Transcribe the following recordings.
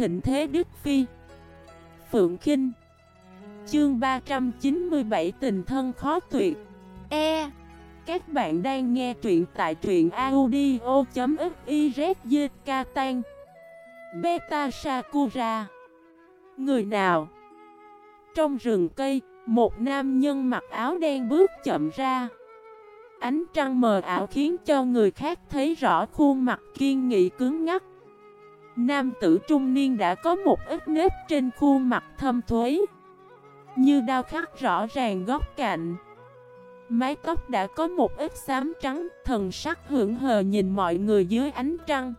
thịnh thế Đức Phi. Phượng Kinh. Chương 397 tình thân khó tuyệt. E. Các bạn đang nghe truyện tại truyện audio.xyzk tan. Beta Sakura. Người nào? Trong rừng cây, một nam nhân mặc áo đen bước chậm ra. Ánh trăng mờ ảo khiến cho người khác thấy rõ khuôn mặt kiên nghị cứng ngắc. Nam tử trung niên đã có một ít nếp trên khuôn mặt thâm thuế. Như đao khắc rõ ràng góc cạnh. Mái tóc đã có một ít xám trắng Thần sắc hưởng hờ nhìn mọi người dưới ánh trăng.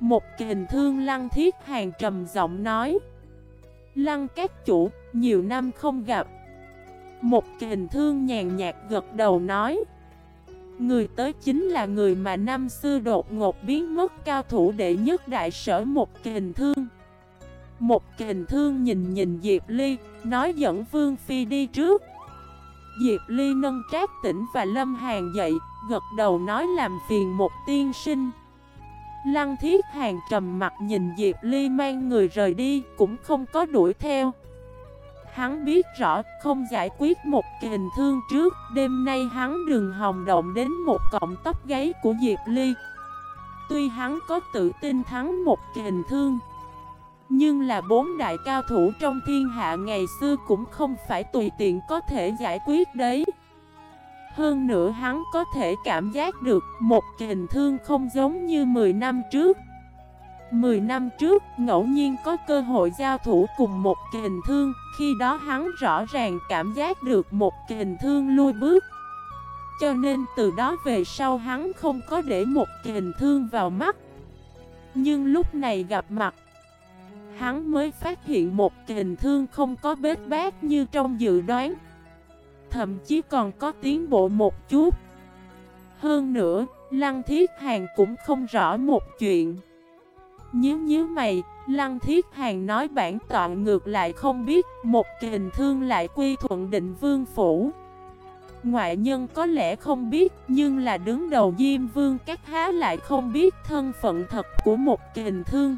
Một kình thương lăng thiết hàng trầm giọng nói Lăng các chủ, nhiều năm không gặp. Một kình thương nhàn nhạt gật đầu nói Người tới chính là người mà năm xưa đột ngột biến mất cao thủ đệ nhất đại sở một kình thương. Một kình thương nhìn nhìn Diệp Ly, nói dẫn Vương Phi đi trước. Diệp Ly nâng trác tỉnh và Lâm Hàn dậy, gật đầu nói làm phiền một tiên sinh. Lăng thiết hàng trầm mặt nhìn Diệp Ly mang người rời đi, cũng không có đuổi theo. Hắn biết rõ không giải quyết một kình thương trước, Đêm nay hắn đừng hòng động đến một cọng tóc gáy của Diệp Ly. Tuy hắn có tự tin thắng một kình thương, Nhưng là bốn đại cao thủ trong thiên hạ ngày xưa cũng không phải tùy tiện có thể giải quyết đấy. Hơn nữa hắn có thể cảm giác được một kình thương không giống như 10 năm trước. 10 năm trước, ngẫu nhiên có cơ hội giao thủ cùng một kình thương, khi đó hắn rõ ràng cảm giác được một kình thương lui bước. Cho nên từ đó về sau hắn không có để một kình thương vào mắt. Nhưng lúc này gặp mặt, hắn mới phát hiện một kình thương không có bết bát như trong dự đoán. Thậm chí còn có tiến bộ một chút. Hơn nữa, Lăng Thiết Hàng cũng không rõ một chuyện. Nhớ nhớ mày, Lăng Thiết Hàng nói bản tọa ngược lại không biết Một kình thương lại quy thuận định vương phủ. Ngoại nhân có lẽ không biết Nhưng là đứng đầu Diêm Vương các há lại không biết thân phận thật của một kình thương.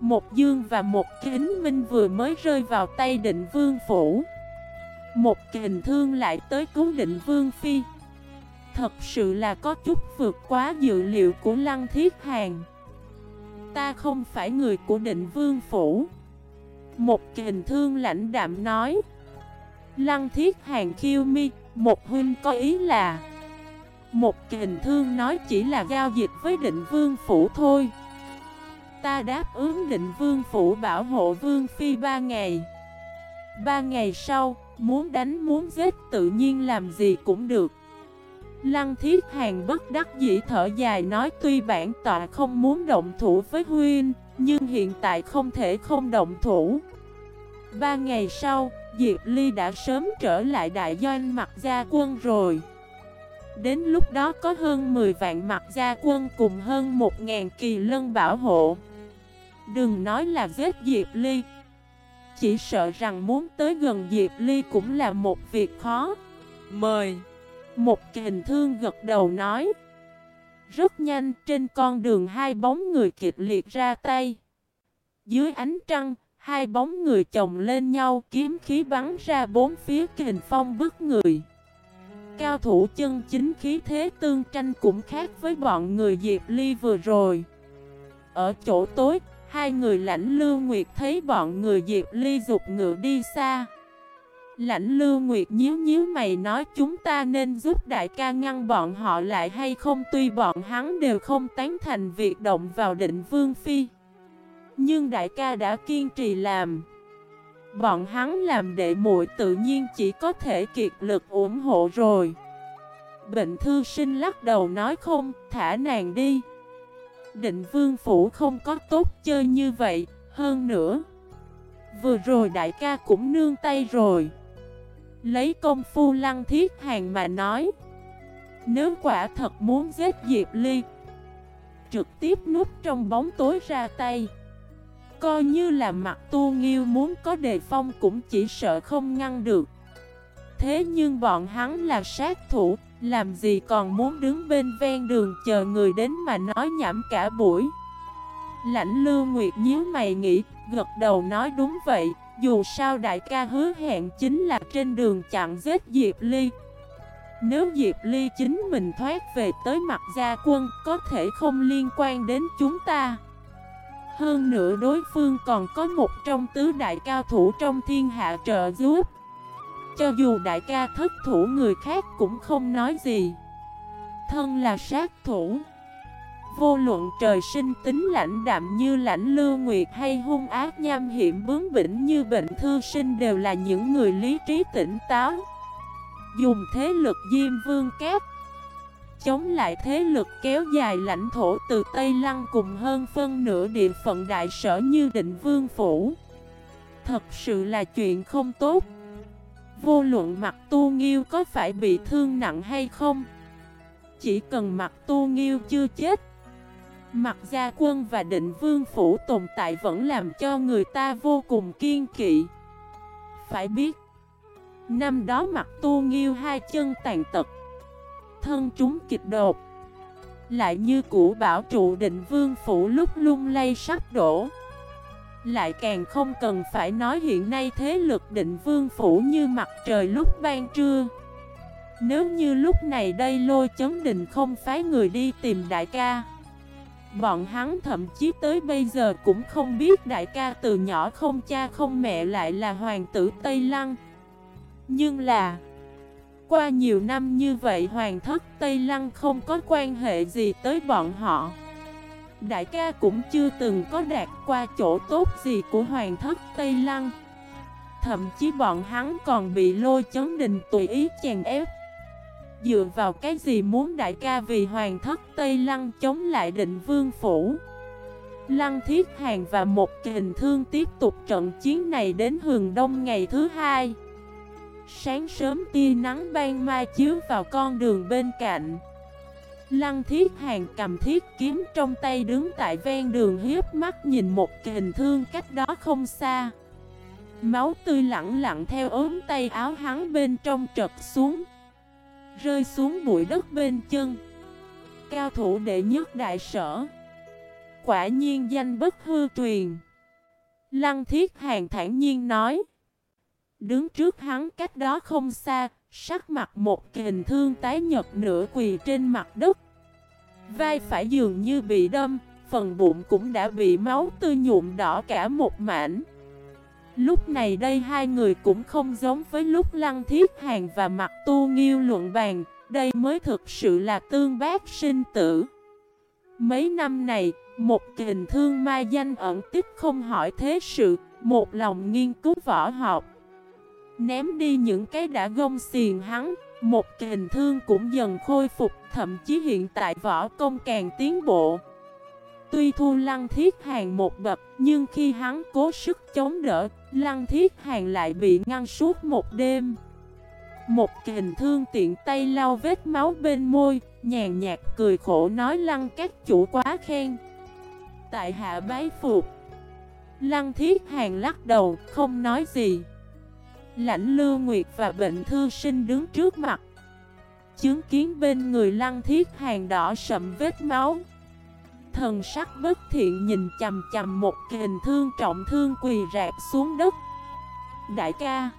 Một dương và một kính minh vừa mới rơi vào tay định vương phủ. Một kình thương lại tới cứu định vương phi. Thật sự là có chút vượt quá dự liệu của Lăng Thiết Hàng. Ta không phải người của định vương phủ. Một kình thương lãnh đạm nói, Lăng thiết hàng khiêu mi, Một huynh có ý là Một kình thương nói chỉ là giao dịch với định vương phủ thôi. Ta đáp ứng định vương phủ bảo hộ vương phi ba ngày. Ba ngày sau, Muốn đánh muốn giết tự nhiên làm gì cũng được. Lăng thiết hàng bất đắc dĩ thở dài nói tuy bản tọa không muốn động thủ với Huynh, nhưng hiện tại không thể không động thủ. Ba ngày sau, Diệp Ly đã sớm trở lại đại doanh mặt gia quân rồi. Đến lúc đó có hơn 10 vạn mặt gia quân cùng hơn 1.000 kỳ lân bảo hộ. Đừng nói là giết Diệp Ly. Chỉ sợ rằng muốn tới gần Diệp Ly cũng là một việc khó. Mời! Một kình thương gật đầu nói. Rất nhanh trên con đường hai bóng người kịch liệt ra tay. Dưới ánh trăng, hai bóng người chồng lên nhau kiếm khí bắn ra bốn phía kình phong bức người. Cao thủ chân chính khí thế tương tranh cũng khác với bọn người Diệp Ly vừa rồi. Ở chỗ tối, hai người lãnh lưu nguyệt thấy bọn người Diệp Ly dục ngựa đi xa. Lãnh Lưu Nguyệt nhíu nhíu mày nói chúng ta nên giúp đại ca ngăn bọn họ lại hay không tuy bọn hắn đều không tán thành việc động vào định vương phi. Nhưng đại ca đã kiên trì làm. Bọn hắn làm đệ muội tự nhiên chỉ có thể kiệt lực ủng hộ rồi. Bệnh thư sinh lắc đầu nói không, thả nàng đi. Định vương phủ không có tốt chơi như vậy, hơn nữa. Vừa rồi đại ca cũng nương tay rồi. Lấy công phu lăng thiết hàng mà nói. Nếu quả thật muốn giết Diệp Ly Trực tiếp núp trong bóng tối ra tay. Coi như là mặt tu nghiêu muốn có đề phong cũng chỉ sợ không ngăn được. Thế nhưng bọn hắn là sát thủ Làm gì còn muốn đứng bên ven đường chờ người đến mà nói nhảm cả buổi. Lãnh Lưu Nguyệt nhíu mày nghĩ, gật đầu nói đúng vậy, dù sao đại ca hứa hẹn chính là trên đường chặn giết Diệp Ly. Nếu Diệp Ly chính mình thoát về tới mặt gia quân, có thể không liên quan đến chúng ta. Hơn nữa đối phương còn có một trong tứ đại cao thủ trong thiên hạ trợ giúp. Cho dù đại ca thất thủ người khác cũng không nói gì. Thân là sát thủ. Vô luận trời sinh tính lãnh đạm như lãnh lưu nguyệt hay hung ác, nham hiểm bướng bỉnh như bệnh thư sinh đều là những người lý trí tỉnh táo. Dùng thế lực diêm vương kép, Chống lại thế lực kéo dài lãnh thổ từ Tây Lăng cùng hơn phân nửa địa phận đại sở như định vương phủ. Thật sự là chuyện không tốt. Vô luận mặt tu nghiêu có phải bị thương nặng hay không, Chỉ cần mặt tu nghiêu chưa chết Mặt gia quân và định vương phủ tồn tại vẫn làm cho người ta vô cùng kiên kỵ. Phải biết, Năm đó mặt tu nghiêu hai chân tàn tật, Thân chúng kịch đột Lại như cũ bảo trụ định vương phủ lúc lung lay sắp đổ. Lại càng không cần phải nói hiện nay thế lực định vương phủ như mặt trời lúc ban trưa. Nếu như lúc này đây lôi chấn định không phái người đi tìm đại ca Bọn hắn thậm chí tới bây giờ cũng không biết đại ca từ nhỏ không cha không mẹ lại là hoàng tử Tây Lăng. Nhưng là, Qua nhiều năm như vậy hoàng thất Tây Lăng không có quan hệ gì tới bọn họ. Đại ca cũng chưa từng có đạt qua chỗ tốt gì của hoàng thất Tây Lăng. Thậm chí bọn hắn còn bị lôi chấn đình tùy ý chèn ép. Dựa vào cái gì muốn đại ca vì hoàng thất Tây Lăng chống lại định vương phủ? Lăng Thiết Hàng và một kình thương tiếp tục trận chiến này đến hường đông ngày thứ hai. Sáng sớm tia nắng ban mai chiếu vào con đường bên cạnh. Lăng Thiết Hàng cầm thiết kiếm trong tay đứng tại ven đường hiếp mắt nhìn một kình thương cách đó không xa. Máu tươi lặng lặng theo ốm tay áo hắn bên trong trật xuống. Rơi xuống bụi đất bên chân. Cao thủ đệ nhất đại sở. Quả nhiên danh bất hư truyền. Lăng thiết hàng thản nhiên nói. Đứng trước hắn cách đó không xa, Sắc mặt một kình thương tái nhật nửa quỳ trên mặt đất. Vai phải dường như bị đâm, Phần bụng cũng đã bị máu tươi nhuộm đỏ cả một mảnh. Lúc này đây hai người cũng không giống với lúc Lăng Thiết Hàng và Mặt Tu Nghiêu luận bàn, đây mới thực sự là tương bác sinh tử. Mấy năm này, một kình thương ma danh ẩn tích không hỏi thế sự, một lòng nghiên cứu võ học. Ném đi những cái đã gông xiền hắn, một kình thương cũng dần khôi phục, thậm chí hiện tại võ công càng tiến bộ. Tuy thu lăng thiết hàng một bậc, nhưng khi hắn cố sức chống đỡ, lăng thiết hàng lại bị ngăn suốt một đêm. Một kình thương tiện tay lau vết máu bên môi, nhàn nhạt cười khổ nói lăng các chủ quá khen. Tại hạ bái phục. Lăng thiết hàng lắc đầu, không nói gì. Lãnh lưu nguyệt và bệnh thư sinh đứng trước mặt. Chứng kiến bên người lăng thiết hàng đỏ sậm vết máu. Thần sắc bất thiện nhìn chầm chầm một kình thương trọng thương quỳ rạp xuống đất. Đại ca,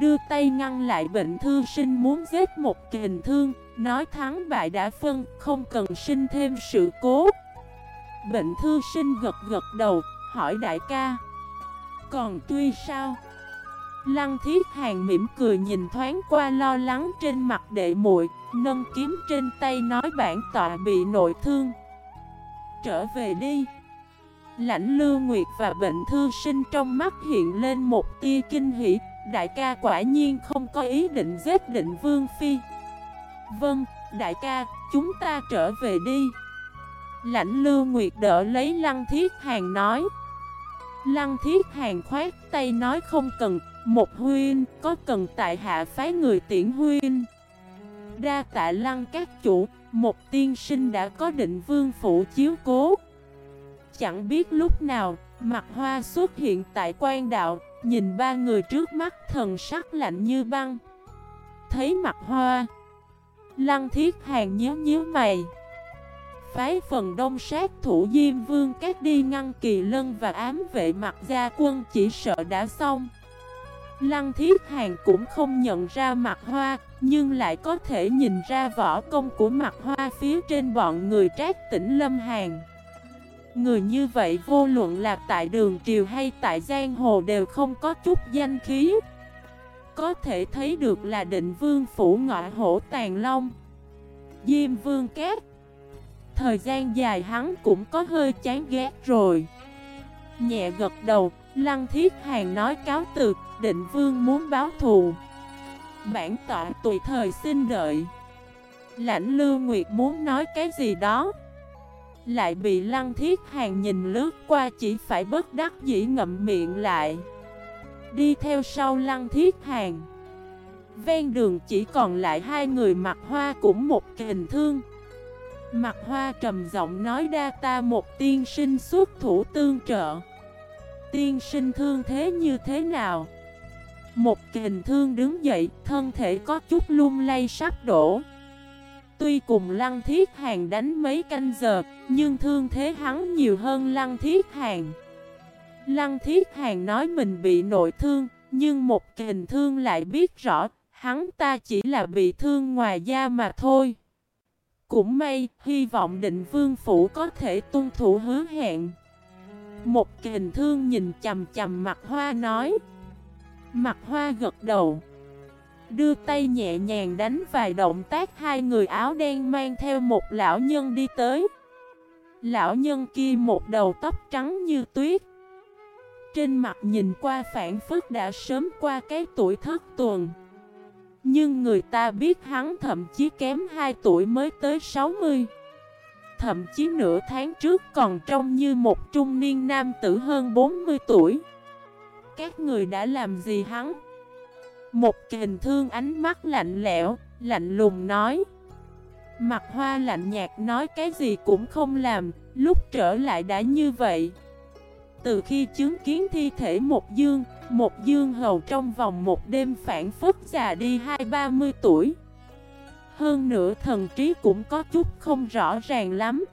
Đưa tay ngăn lại bệnh thư sinh muốn giết một kình thương, Nói thắng bại đã phân, Không cần sinh thêm sự cố. Bệnh thư sinh gật gật đầu, Hỏi đại ca, Còn tuy sao? Lăng thiết hàng mỉm cười nhìn thoáng qua lo lắng trên mặt đệ muội, Nâng kiếm trên tay nói bản tọa bị nội thương trở về đi. Lãnh lưu nguyệt và bệnh thư sinh trong mắt hiện lên một tia kinh hỉ. Đại ca quả nhiên không có ý định giết định vương phi. Vâng, đại ca, chúng ta trở về đi. Lãnh lưu nguyệt đỡ lấy lăng thiết hàng nói. Lăng thiết hàng khoát tay nói không cần. Một huyên có cần tại hạ phái người tiễn huyên. Đa tạ lăng các chủ một tiên sinh đã có định vương phủ chiếu cố. Chẳng biết lúc nào, Mặt hoa xuất hiện tại quan đạo, Nhìn ba người trước mắt thần sắc lạnh như băng. Thấy mặt hoa, Lăng thiết hàng nhíu nhíu mày. Phái phần đông sát thủ Diêm Vương các đi ngăn kỳ lân và ám vệ mặt gia quân chỉ sợ đã xong. Lăng Thiết Hàng cũng không nhận ra mặt hoa, nhưng lại có thể nhìn ra võ công của mặt hoa phía trên bọn người trác tỉnh Lâm Hàn. Người như vậy vô luận là tại đường triều hay tại giang hồ đều không có chút danh khí. Có thể thấy được là định vương phủ ngọa hổ tàn long. Diêm vương Két. Thời gian dài hắn cũng có hơi chán ghét rồi. Nhẹ gật đầu, Lăng Thiết Hàng nói cáo từ, định vương muốn báo thù. Bản tọa tùy thời xin đợi. Lãnh Lưu Nguyệt muốn nói cái gì đó. Lại bị Lăng Thiết Hàng nhìn lướt qua chỉ phải bất đắc dĩ ngậm miệng lại. Đi theo sau Lăng Thiết Hàng. Ven đường chỉ còn lại hai người mặc hoa cũng một kình thương. Mặt hoa trầm giọng nói đa ta một tiên sinh xuất thủ tương trợ tiên sinh thương thế như thế nào? Một kình thương đứng dậy, thân thể có chút lung lay sắp đổ. Tuy cùng Lăng Thiết Hàng đánh mấy canh giờ, nhưng thương thế hắn nhiều hơn Lăng Thiết Hàng. Lăng Thiết Hàng nói mình bị nội thương, nhưng một kình thương lại biết rõ, hắn ta chỉ là bị thương ngoài da mà thôi. Cũng may, hy vọng định vương phủ có thể tuân thủ hứa hẹn. Một kình thương nhìn chầm chầm mặt hoa nói Mặt hoa gật đầu. Đưa tay nhẹ nhàng đánh vài động tác, hai người áo đen mang theo một lão nhân đi tới. Lão nhân kia một đầu tóc trắng như tuyết. Trên mặt nhìn qua phản phức đã sớm qua cái tuổi thất tuần. Nhưng người ta biết hắn thậm chí kém 2 tuổi mới tới 60 Thậm chí nửa tháng trước còn trông như một trung niên nam tử hơn 40 tuổi. Các người đã làm gì hắn? Một kình thương ánh mắt lạnh lẽo, lạnh lùng nói. Mặt hoa lạnh nhạt nói cái gì cũng không làm, lúc trở lại đã như vậy. Từ khi chứng kiến thi thể một dương, một dương hầu trong vòng một đêm phản phức già đi hai ba mươi tuổi. Hơn nữa thần trí cũng có chút không rõ ràng lắm.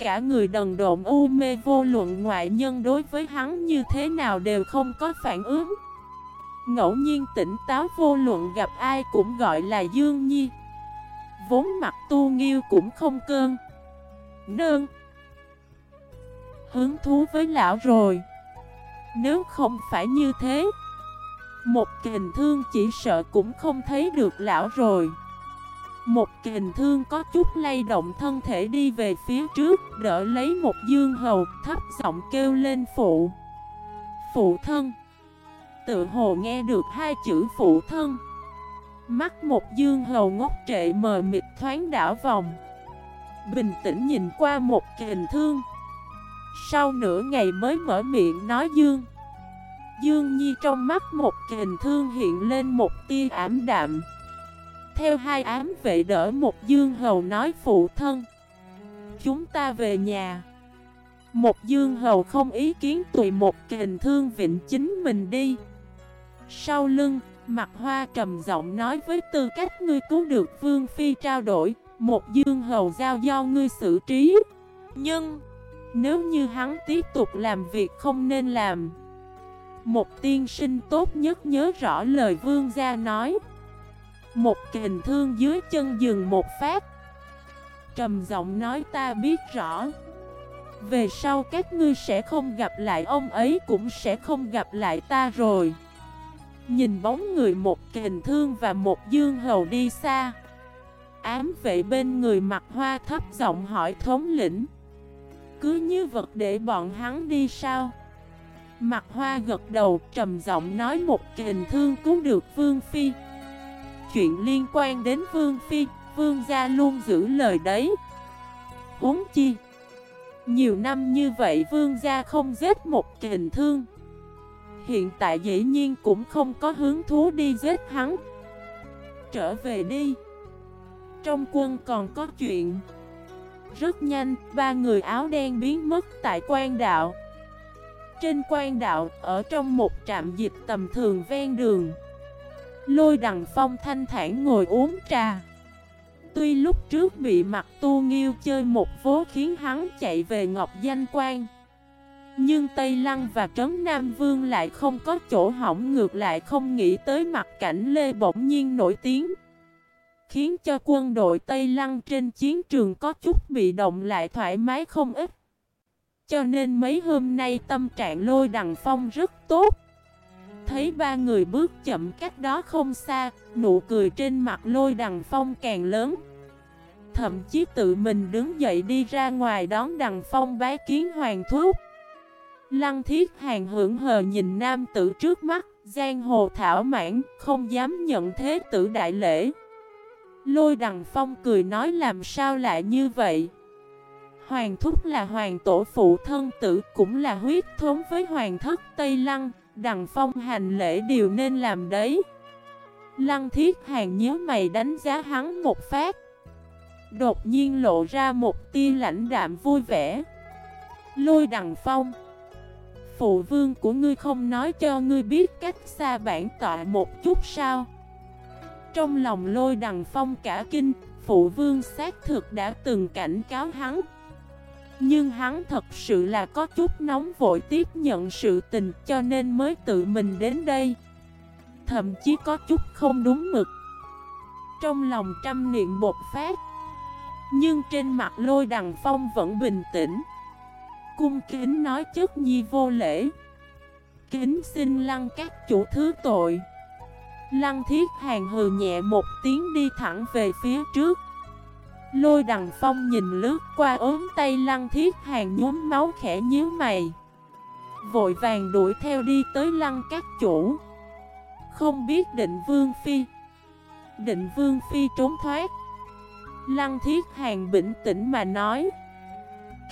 Cả người đần độn u mê vô luận ngoại nhân đối với hắn như thế nào đều không có phản ứng. Ngẫu nhiên tỉnh táo vô luận gặp ai cũng gọi là Dương Nhi. Vốn mặt tu nghiêu cũng không cơn. Nương. Hứng thú với lão rồi. Nếu không phải như thế, Một kình thương chỉ sợ cũng không thấy được lão rồi một kình thương có chút lay động thân thể đi về phía trước, Đỡ lấy một dương hầu, thấp giọng kêu lên phụ. Phụ thân. Tự hồ nghe được hai chữ phụ thân. Mắt một dương hầu ngốc trệ mờ mịt thoáng đảo vòng. Bình tĩnh nhìn qua một kình thương. Sau nửa ngày mới mở miệng nói dương. Dương Nhi trong mắt một kình thương hiện lên một tia ảm đạm theo hai ám vệ đỡ một dương hầu nói phụ thân. Chúng ta về nhà. Một dương hầu không ý kiến tùy một kình thương vịnh chính mình đi. Sau lưng, mặt hoa trầm giọng nói với tư cách ngươi cứu được vương phi trao đổi Một dương hầu giao do ngươi xử trí. Nhưng, nếu như hắn tiếp tục làm việc không nên làm. Một tiên sinh tốt nhất nhớ rõ lời vương gia nói một kình thương dưới chân dừng một phát. Trầm giọng nói, ta biết rõ. Về sau các ngươi sẽ không gặp lại ông ấy cũng sẽ không gặp lại ta rồi. Nhìn bóng người một kình thương và một dương hầu đi xa. Ám vệ bên người mặt hoa thấp giọng hỏi thống lĩnh, Cứ như vật để bọn hắn đi sao? Mặt hoa gật đầu, trầm giọng nói, một kình thương cứu được Vương Phi chuyện liên quan đến Vương Phi, Vương gia luôn giữ lời đấy. Uống chi? Nhiều năm như vậy Vương gia không giết một kình thương. Hiện tại dĩ nhiên cũng không có hứng thú đi giết hắn. Trở về đi. Trong quân còn có chuyện. Rất nhanh, ba người áo đen biến mất tại quan đạo. Trên quan đạo, ở trong một trạm dịch tầm thường ven đường. Lôi đằng phong thanh thản ngồi uống trà. Tuy lúc trước bị mặt tu nghiêu chơi một vố khiến hắn chạy về Ngọc Danh Quan, Nhưng Tây Lăng và Trấn Nam Vương lại không có chỗ hỏng ngược lại không nghĩ tới mặt cảnh Lê bỗng nhiên nổi tiếng, Khiến cho quân đội Tây Lăng trên chiến trường có chút bị động lại thoải mái không ít. Cho nên mấy hôm nay tâm trạng lôi đằng phong rất tốt. Thấy ba người bước chậm cách đó không xa, Nụ cười trên mặt lôi đằng phong càng lớn. Thậm chí tự mình đứng dậy đi ra ngoài đón đằng phong bái kiến hoàng thúc. Lăng thiết hàng hưởng hờ nhìn nam tử trước mắt, Giang hồ thảo mãn, không dám nhận thế tử đại lễ. Lôi đằng phong cười nói làm sao lại như vậy? Hoàng thúc là hoàng tổ phụ thân tử, cũng là huyết thống với hoàng thất Tây Lăng Đằng phong hành lễ điều nên làm đấy. Lăng thiết hàng nhớ mày đánh giá hắn một phát. Đột nhiên lộ ra một tia lãnh đạm vui vẻ. Lôi đằng phong, Phụ vương của ngươi không nói cho ngươi biết cách xa bản tọa một chút sao? Trong lòng lôi đằng phong cả kinh, Phụ vương xác thực đã từng cảnh cáo hắn. Nhưng hắn thật sự là có chút nóng vội tiếp nhận sự tình cho nên mới tự mình đến đây. Thậm chí có chút không đúng mực. Trong lòng trăm niệm bột phát. Nhưng trên mặt lôi đằng phong vẫn bình tĩnh. Cung kính nói chất nhi vô lễ. Kính xin lăng các chủ thứ tội. Lăng thiết hàng hừ nhẹ một tiếng đi thẳng về phía trước. Lôi đằng phong nhìn lướt qua ốm tay lăng thiết, hàng nhóm máu khẽ nhíu mày. Vội vàng đuổi theo đi tới lăng các chủ. Không biết định vương phi. Định vương phi trốn thoát. Lăng thiết hàng bình tĩnh mà nói.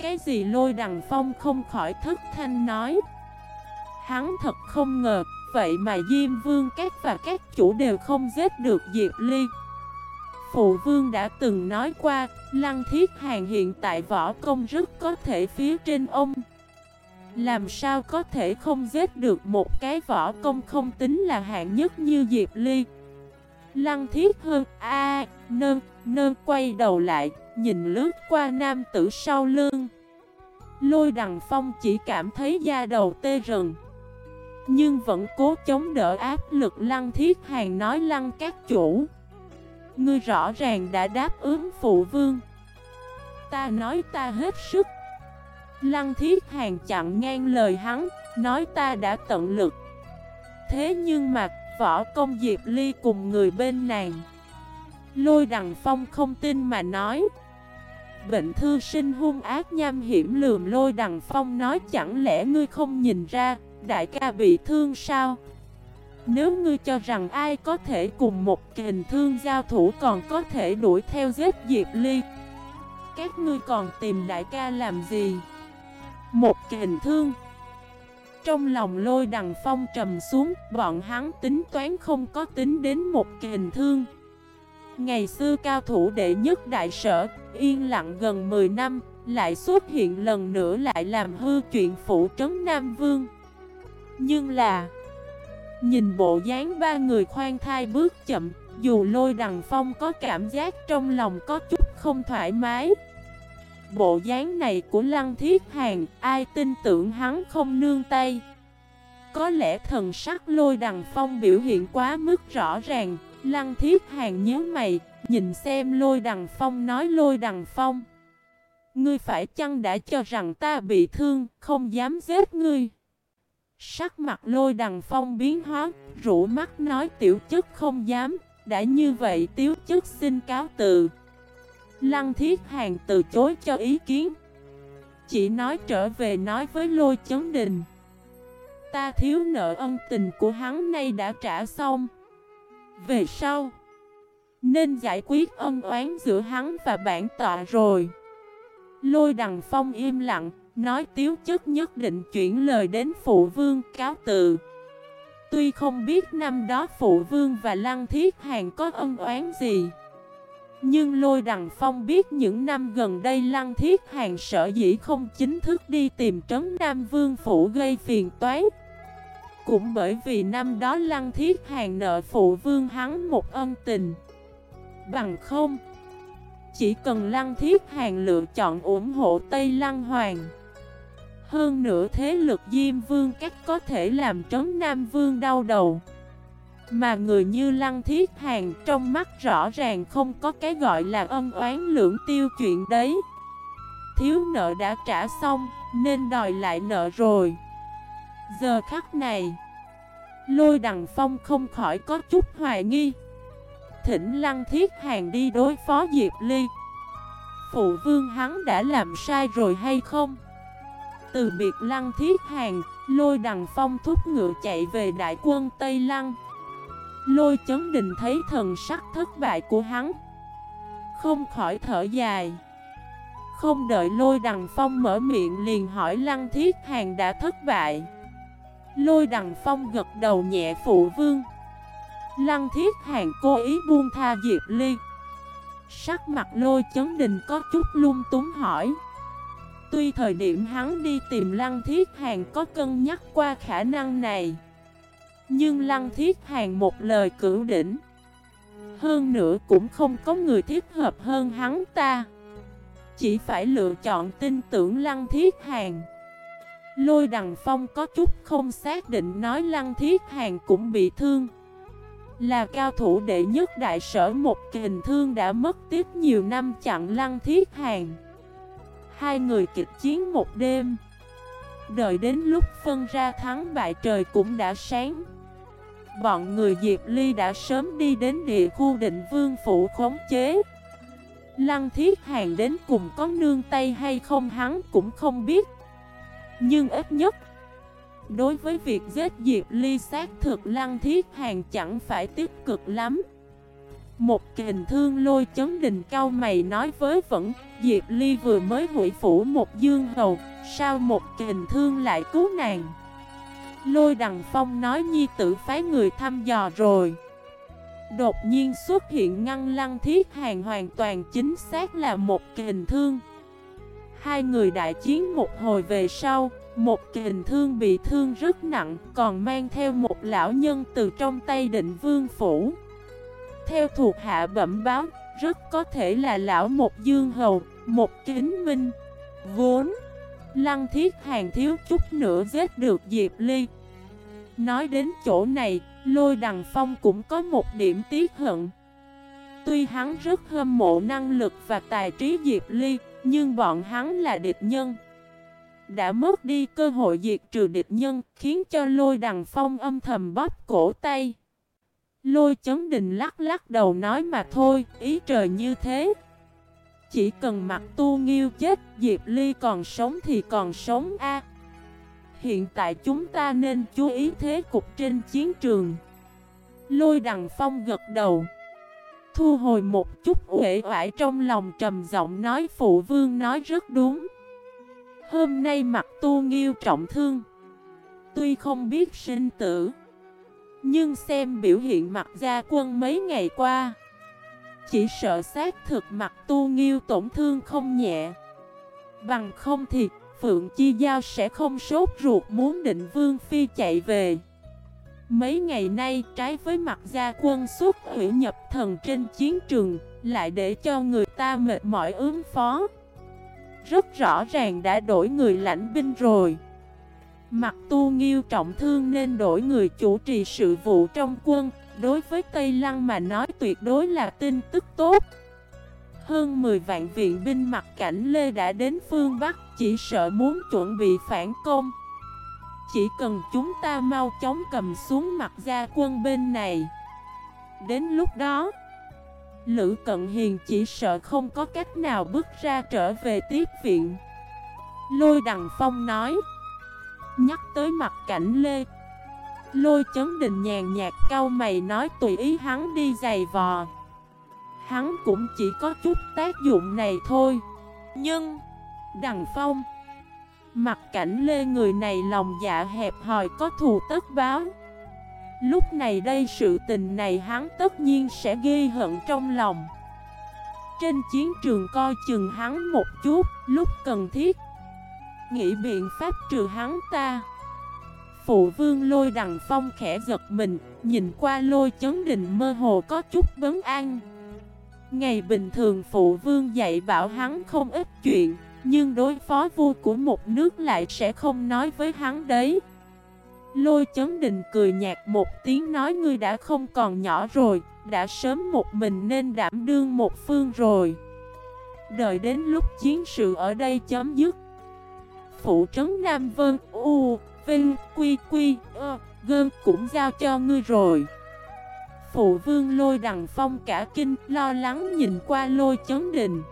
Cái gì lôi đằng phong không khỏi thức thanh nói. Hắn thật không ngờ, Vậy mà Diêm Vương các và các chủ đều không giết được Diệp Ly. Phụ Vương đã từng nói qua Lăng Thiết Hàng hiện tại võ công rất có thể phía trên ông. Làm sao có thể không giết được một cái võ công không tính là hạng nhất như Diệp Ly? Lăng Thiết hơn A, nơn, nơn quay đầu lại Nhìn lướt qua nam tử sau lưng. Lôi đằng phong chỉ cảm thấy da đầu tê rần Nhưng vẫn cố chống đỡ áp lực lăng thiết hàng nói lăng các chủ. Ngươi rõ ràng đã đáp ứng phụ vương. Ta nói ta hết sức. Lăng thiết hàng chặn ngang lời hắn, Nói ta đã tận lực. Thế nhưng mà, võ công Diệp Ly cùng người bên nàng. Lôi đằng phong không tin mà nói. Bệnh thư sinh hung ác nham hiểm lườm lôi đằng phong nói, chẳng lẽ ngươi không nhìn ra, Đại ca bị thương sao? Nếu ngươi cho rằng ai có thể cùng một kình thương giao thủ còn có thể đuổi theo giết Diệp Ly, Các ngươi còn tìm đại ca làm gì? Một kình thương. Trong lòng lôi đằng phong trầm xuống, Bọn hắn tính toán không có tính đến một kình thương. Ngày xưa cao thủ đệ nhất đại sở, Yên lặng gần 10 năm, Lại xuất hiện lần nữa lại làm hư chuyện phụ trấn Nam Vương. Nhưng là Nhìn bộ dáng ba người khoan thai bước chậm, Dù lôi đằng phong có cảm giác trong lòng có chút không thoải mái. Bộ dáng này của Lăng Thiết Hàng, Ai tin tưởng hắn không nương tay? Có lẽ thần sắc lôi đằng phong biểu hiện quá mức rõ ràng, Lăng Thiết Hàng nhớ mày, Nhìn xem lôi đằng phong nói lôi đằng phong. Ngươi phải chăng đã cho rằng ta bị thương, Không dám giết ngươi? Sắc mặt lôi đằng phong biến hóa, rủ mắt nói tiểu chức không dám, đã như vậy tiểu chức xin cáo từ. Lăng thiết hàng từ chối cho ý kiến. Chỉ nói trở về nói với lôi chấn đình. Ta thiếu nợ ân tình của hắn nay đã trả xong. Về sau, nên giải quyết ân oán giữa hắn và bản tọa rồi. Lôi đằng phong im lặng, Nói tiếu chức nhất định chuyển lời đến phụ vương cáo từ. Tuy không biết năm đó phụ vương và lăng thiết hàng có ân oán gì, Nhưng lôi đằng phong biết những năm gần đây lăng thiết hàng sợ dĩ không chính thức đi tìm trấn Nam Vương phủ gây phiền toái. Cũng bởi vì năm đó lăng thiết hàng nợ phụ vương hắn một ân tình. Bằng không, Chỉ cần Lăng Thiết Hàng lựa chọn ủng hộ Tây Lăng Hoàng hơn nữa thế lực Diêm Vương các có thể làm trấn Nam Vương đau đầu. Mà người như Lăng Thiết Hàng trong mắt rõ ràng không có cái gọi là ân oán lưỡng tiêu chuyện đấy. Thiếu nợ đã trả xong, nên đòi lại nợ rồi. Giờ khắc này, Lôi đằng phong không khỏi có chút hoài nghi. Thỉnh lăng thiết hàng đi đối phó Diệp Ly. Phụ vương hắn đã làm sai rồi hay không? Từ biệt lăng thiết hàng, Lôi đằng phong thúc ngựa chạy về đại quân Tây Lăng. Lôi chấn đình thấy thần sắc thất bại của hắn. Không khỏi thở dài. Không đợi lôi đằng phong mở miệng liền hỏi lăng thiết hàng đã thất bại. Lôi đằng phong gật đầu nhẹ phụ vương. Lăng thiết hàng cố ý buông tha Diệp Ly. Sắc mặt lôi chấn đình có chút lung túng hỏi. Tuy thời điểm hắn đi tìm lăng thiết hàng có cân nhắc qua khả năng này, Nhưng lăng thiết hàng một lời cửu đỉnh. Hơn nữa cũng không có người thích hợp hơn hắn ta. Chỉ phải lựa chọn tin tưởng lăng thiết hàng. Lôi đằng phong có chút không xác định nói lăng thiết hàng cũng bị thương. Là cao thủ đệ nhất đại sở một kình thương đã mất tiếp nhiều năm chặn lăng thiết hàng. Hai người kịch chiến một đêm. Đợi đến lúc phân ra thắng bại trời cũng đã sáng. Bọn người Diệp Ly đã sớm đi đến địa khu định vương phủ khống chế. Lăng thiết hàng đến cùng có nương tay hay không hắn cũng không biết. Nhưng ít nhất, Đối với việc giết Diệp Ly xác thực lăng thiết hàng chẳng phải tích cực lắm. Một kình thương lôi chấn đình cao mày nói với vẫn Diệp Ly vừa mới hủy phủ một dương hầu Sao một kình thương lại cứu nàng? Lôi đằng phong nói nhi tử phái người thăm dò rồi. Đột nhiên xuất hiện ngăn lăng thiết hàng hoàn toàn chính xác là một kình thương. Hai người đại chiến một hồi về sau, một kình thương bị thương rất nặng, còn mang theo một lão nhân từ trong tay định vương phủ. Theo thuộc hạ bẩm báo, rất có thể là lão một dương hầu, một kính minh. Vốn, lăng thiết hàng thiếu chút nữa giết được Diệp Ly. Nói đến chỗ này, lôi đằng phong cũng có một điểm tiếc hận. Tuy hắn rất hâm mộ năng lực và tài trí Diệp Ly, nhưng bọn hắn là địch nhân Đã mất đi cơ hội diệt trừ địch nhân Khiến cho lôi đằng phong âm thầm bóp cổ tay Lôi chấn đình lắc lắc đầu nói mà thôi, Ý trời như thế. Chỉ cần mặt tu nghiêu chết, Diệp Ly còn sống thì còn sống a. Hiện tại chúng ta nên chú ý thế cục trên chiến trường. Lôi đằng phong gật đầu. Thu hồi một chút uể oải trong lòng trầm giọng nói, phụ vương nói rất đúng. Hôm nay mặt tu nghiêu trọng thương. Tuy không biết sinh tử nhưng xem biểu hiện mặt gia quân mấy ngày qua, Chỉ sợ xác thực mặt tu nghiêu tổn thương không nhẹ. Bằng không thì Phượng Chi Giao sẽ không sốt ruột muốn định Vương Phi chạy về. Mấy ngày nay trái với mặt gia quân suốt hủy nhập thần trên chiến trường, Lại để cho người ta mệt mỏi ứng phó. Rất rõ ràng đã đổi người lãnh binh rồi. Mặt tu nghiêu trọng thương nên đổi người chủ trì sự vụ trong quân. Đối với Tây Lăng mà nói tuyệt đối là tin tức tốt. Hơn 10 vạn viện binh mặt cảnh Lê đã đến phương Bắc, Chỉ sợ muốn chuẩn bị phản công. Chỉ cần chúng ta mau chóng cầm xuống mặt gia quân bên này. Đến lúc đó, Lữ Cận Hiền chỉ sợ không có cách nào bước ra trở về tiếp viện. Lôi Đằng Phong nói Nhắc tới mặt cảnh Lê. Lôi chấn đình nhàn nhạt cau mày nói tùy ý hắn đi giày vò. Hắn cũng chỉ có chút tác dụng này thôi. Nhưng, Đằng Phong, Mặt cảnh lê người này lòng dạ hẹp hòi có thù tất báo. Lúc này đây sự tình này hắn tất nhiên sẽ ghi hận trong lòng. Trên chiến trường coi chừng hắn một chút, lúc cần thiết Nghĩ biện pháp trừ hắn ta. Phụ vương lôi đằng phong khẽ giật mình, Nhìn qua lôi chấn đình mơ hồ có chút vấn an. Ngày bình thường phụ vương dạy bảo hắn không ít chuyện, Nhưng đối phó vua của một nước lại sẽ không nói với hắn đấy. Lôi chấn đình cười nhạt một tiếng nói, ngươi đã không còn nhỏ rồi, Đã sớm một mình nên đảm đương một phương rồi. Đợi đến lúc chiến sự ở đây chấm dứt Phụ trấn Nam Vân U, Vinh, Quy, Quy, Ơ, Gơn cũng giao cho ngươi rồi. Phụ vương lôi đằng phong cả kinh Lo lắng nhìn qua lôi chấn đình.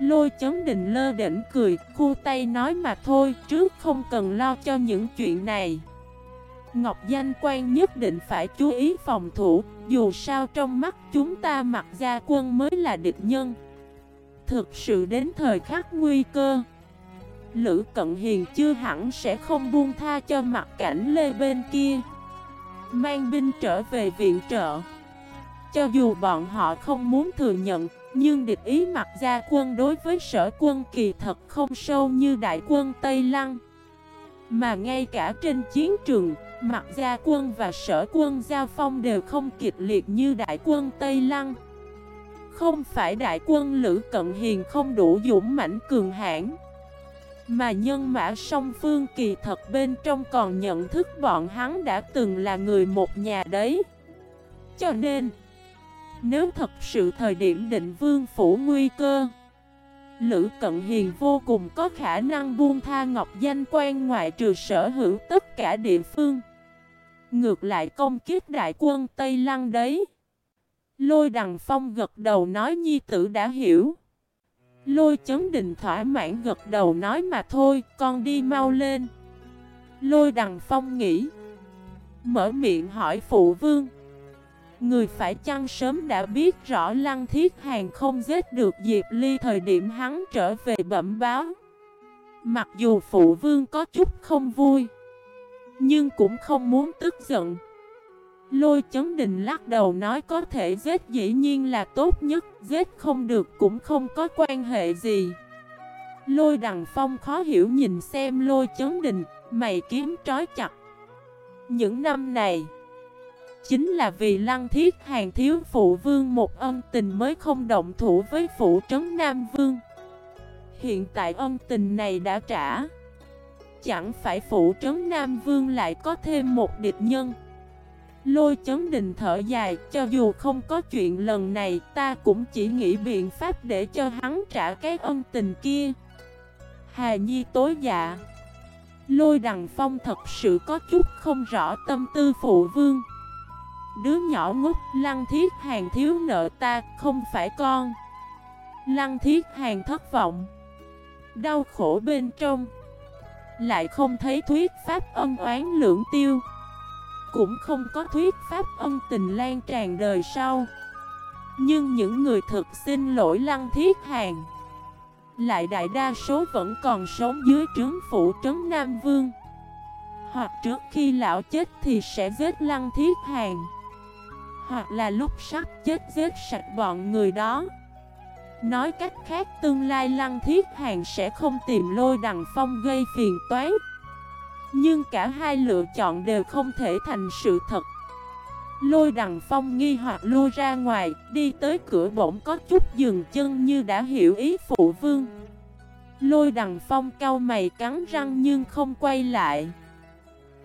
Lôi chấn đình lơ đỉnh cười Khu tay nói mà thôi Trước không cần lo cho những chuyện này. Ngọc Danh quan nhất định phải chú ý phòng thủ Dù sao trong mắt chúng ta mặc gia quân mới là địch nhân. Thực sự đến thời khắc nguy cơ Lữ Cận Hiền chưa hẳn sẽ không buông tha cho mặt cảnh lê bên kia. Mang binh trở về viện trợ. Cho dù bọn họ không muốn thừa nhận, Nhưng địch ý mặt gia quân đối với sở quân kỳ thật không sâu như đại quân Tây Lăng. Mà ngay cả trên chiến trường Mặt gia quân và sở quân giao phong đều không kịch liệt như đại quân Tây Lăng. Không phải đại quân Lữ Cận Hiền không đủ dũng mãnh cường hãn. Mà nhân mã song phương kỳ thật bên trong còn nhận thức bọn hắn đã từng là người một nhà đấy Cho nên, Nếu thật sự thời điểm định vương phủ nguy cơ, Lữ Cận Hiền vô cùng có khả năng buông tha Ngọc Danh quan ngoại trừ sở hữu tất cả địa phương Ngược lại công kiếp đại quân Tây Lăng đấy. Lôi đằng phong gật đầu nói nhi tử đã hiểu. Lôi chấn đình thỏa mãn gật đầu nói mà thôi, con đi mau lên. Lôi đằng phong nghĩ. Mở miệng hỏi phụ vương. Người phải chăng sớm đã biết rõ Lăng Thiết Hàng không giết được Diệp Ly thời điểm hắn trở về bẩm báo. Mặc dù phụ vương có chút không vui. Nhưng cũng không muốn tức giận Lôi chấn đình lắc đầu nói có thể giết dĩ nhiên là tốt nhất, Giết không được cũng không có quan hệ gì. Lôi đằng phong khó hiểu nhìn xem lôi chấn đình, Mày kiếm trói chặt. Những năm này, Chính là vì lăng thiết hàng thiếu phụ vương một ân tình mới không động thủ với phụ trấn Nam Vương. Hiện tại ân tình này đã trả. Chẳng phải phụ trấn Nam Vương lại có thêm một địch nhân. Lôi chấn đình thở dài, Cho dù không có chuyện lần này, Ta cũng chỉ nghĩ biện pháp để cho hắn trả cái ân tình kia. Hà Nhi tối dạ. Lôi đằng phong thật sự có chút không rõ tâm tư phụ vương. Đứa nhỏ ngốc, lăng thiết hàng thiếu nợ ta, không phải con. Lăng thiết hàng thất vọng. Đau khổ bên trong. Lại không thấy thuyết pháp ân oán lưỡng tiêu. Cũng không có thuyết pháp ân tình lan tràn đời sau. Nhưng những người thực xin lỗi lăng thiết hàng, Lại đại đa số vẫn còn sống dưới trướng phủ trấn Nam Vương. Hoặc trước khi lão chết thì sẽ giết lăng thiết hàng, Hoặc là lúc sắp chết giết sạch bọn người đó. Nói cách khác, tương lai lăng thiết hàng sẽ không tìm lôi đằng phong gây phiền toái. Nhưng cả hai lựa chọn đều không thể thành sự thật. Lôi đằng phong nghi hoặc lôi ra ngoài, Đi tới cửa bỗng có chút dừng chân như đã hiểu ý phụ vương. Lôi đằng phong cau mày cắn răng nhưng không quay lại.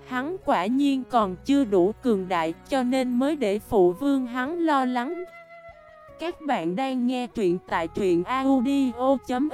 Hắn quả nhiên còn chưa đủ cường đại cho nên mới để phụ vương hắn lo lắng. Các bạn đang nghe truyện tại truyện audio.fif